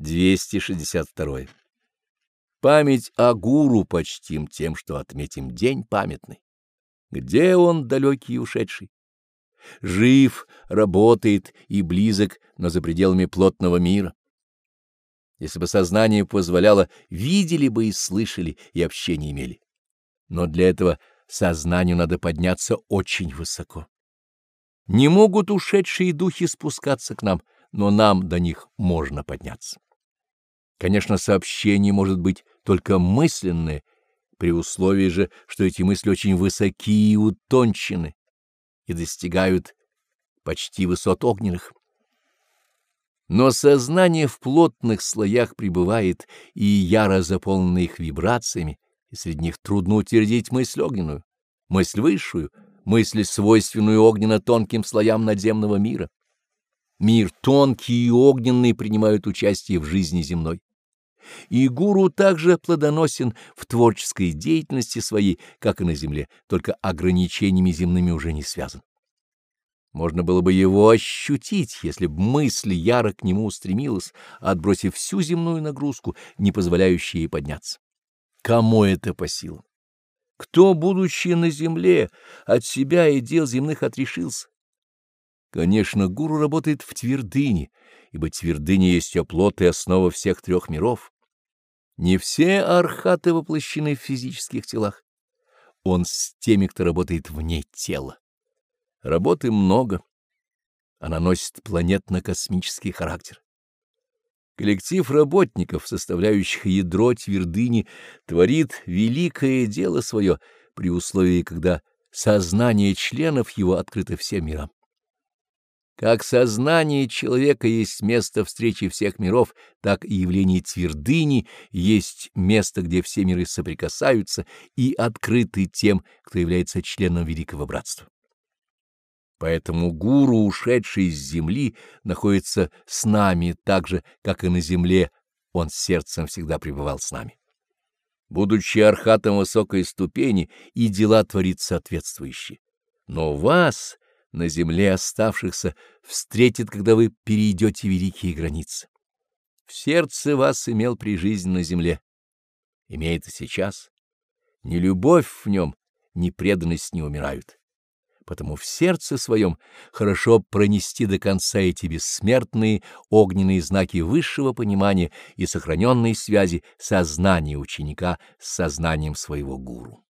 262. Память о гуру почтим тем, что отметим день памятный. Где он, далекий и ушедший? Жив, работает и близок, но за пределами плотного мира. Если бы сознание позволяло, видели бы и слышали, и общение имели. Но для этого сознанию надо подняться очень высоко. Не могут ушедшие духи спускаться к нам, но нам до них можно подняться. Конечно, сообщение может быть только мысленное, при условии же, что эти мысли очень высоки и утончены и достигают почти высот огненных. Но сознание в плотных слоях пребывает и яро заполнено их вибрациями, и среди них трудно утвердить мысль огненную, мысль высшую, мысль, свойственную огненно-тонким слоям надземного мира. Мир тонкий и огненный принимают участие в жизни земной. И гуру также плодоносен в творческой деятельности своей, как и на земле, только ограничениями земными уже не связан. Можно было бы его ощутить, если б мысль яро к нему устремилась, отбросив всю земную нагрузку, не позволяющую ей подняться. Кому это по силам? Кто, будучи на земле, от себя и дел земных отрешился? Конечно, гуру работает в твердыне, ибо твердыня есть оплот и основа всех трех миров. Не все архаты воплощены в физических телах. Он с теми, кто работает вне тела. Работы много. Она носит планетно-космический характер. Коллектив работников, составляющих ядро твердыни, творит великое дело свое при условии, когда сознание членов его открыто всем мирам. Как сознание человека есть место встречи всех миров, так и явление твердыни есть место, где все миры соприкасаются и открыты тем, кто является членом Великого Братства. Поэтому гуру, ушедший с земли, находится с нами так же, как и на земле он сердцем всегда пребывал с нами. Будучи архатом высокой ступени, и дела творит соответствующие. Но вас на земле оставшихся встретит, когда вы перейдете великие границы. В сердце вас имел при жизни на земле, имеет и сейчас. Ни любовь в нем, ни преданность не умирают. Потому в сердце своем хорошо пронести до конца эти бессмертные огненные знаки высшего понимания и сохраненной связи сознания ученика с сознанием своего гуру.